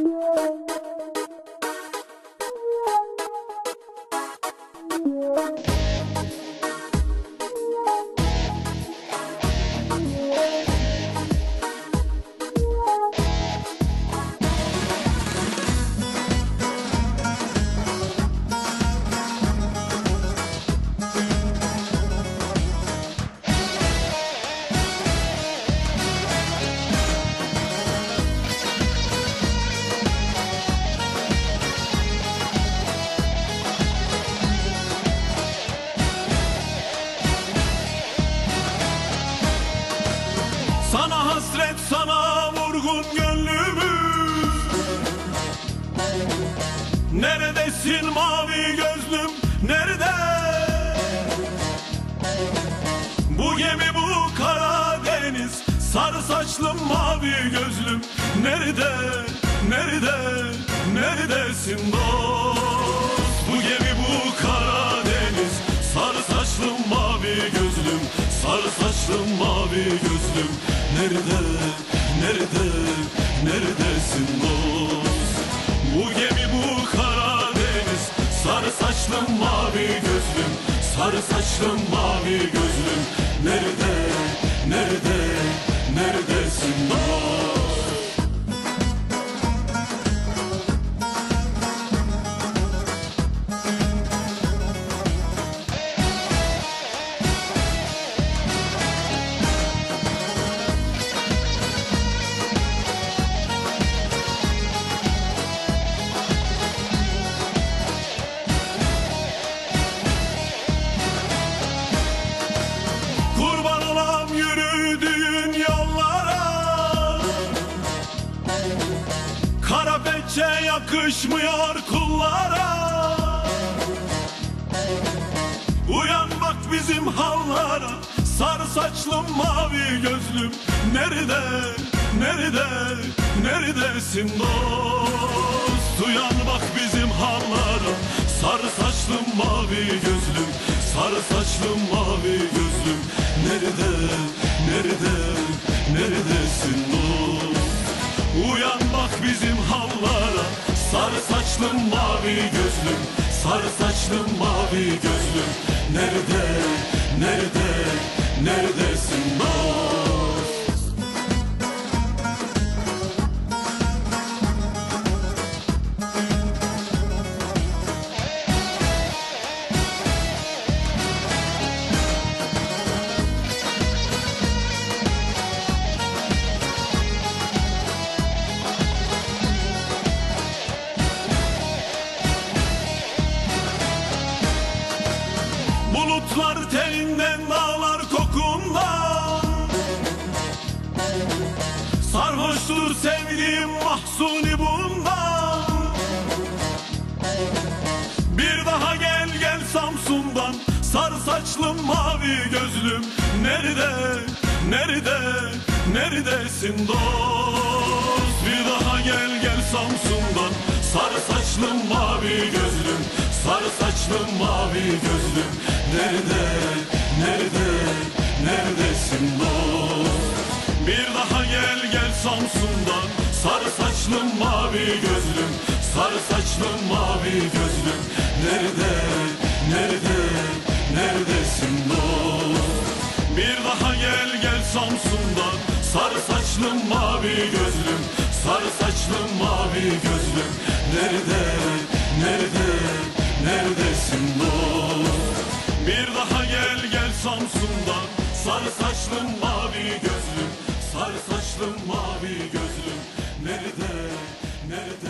you. Vurgun gönlümüz. Neredesin mavi gözlüm? Nerede? Bu gemi bu Karadeniz. Sarı saçlım mavi gözlüm. Nerede? Nerede? Neredesin dost? Bu gemi bu Karadeniz. Sarı saçlım mavi gözlüm. Sarı saçlım mavi gözlüm. Nerede nerede neredesin dost? Bu gemi bu Karadeniz. Sarı saçlım mavi gözlüm. Sarı saçlım mavi gözlüm. Nerede nerede neredesin dost Kurban olam yürüdüğün yollara. Kara pençe yakışmıyor kullara. Uyan bak bizim hallara. Sarı saçlım mavi gözlüm Nerede, nerede, neredesin dost? Uyan bak bizim hallara. Sarı saçlım mavi gözlüm Sarı saçlım mavi gözlüm Nerede, nerede, neredesin dost? Uyan bak bizim hallara Sarı saçlım mavi gözlüm. Sarı saçlım mavi gözlüm. Nerede, nerede, neredesin dost Teninden dağlar kokundan Sarhoştur sevdiğim mahsuni bundan Bir daha gel gel Samsun'dan. Sarı saçlım mavi gözlüm. Nerede, nerede, neredesin dost? Bir daha gel gel Samsun'dan. Sarı saçlım mavi gözlüm. Sarı saçlım mavi gözlüm. Nerede, nerede, neredesin dost? Bir daha gel gel Samsun'dan. Sarı saçlım mavi gözlüm. Sarı saçlım mavi gözlüm. Nerede, nerede, neredesin dost? Bir daha gel gel Samsun'dan. Sarı saçlım mavi gözlüm. Sarı saçlım mavi gözlüm. Nerede, nerede, neredesin dost? Bir daha Samsun'dan Sarı saçlım mavi gözlüm. Sarı saçlım mavi gözlüm. Nerede, nerede